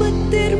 but there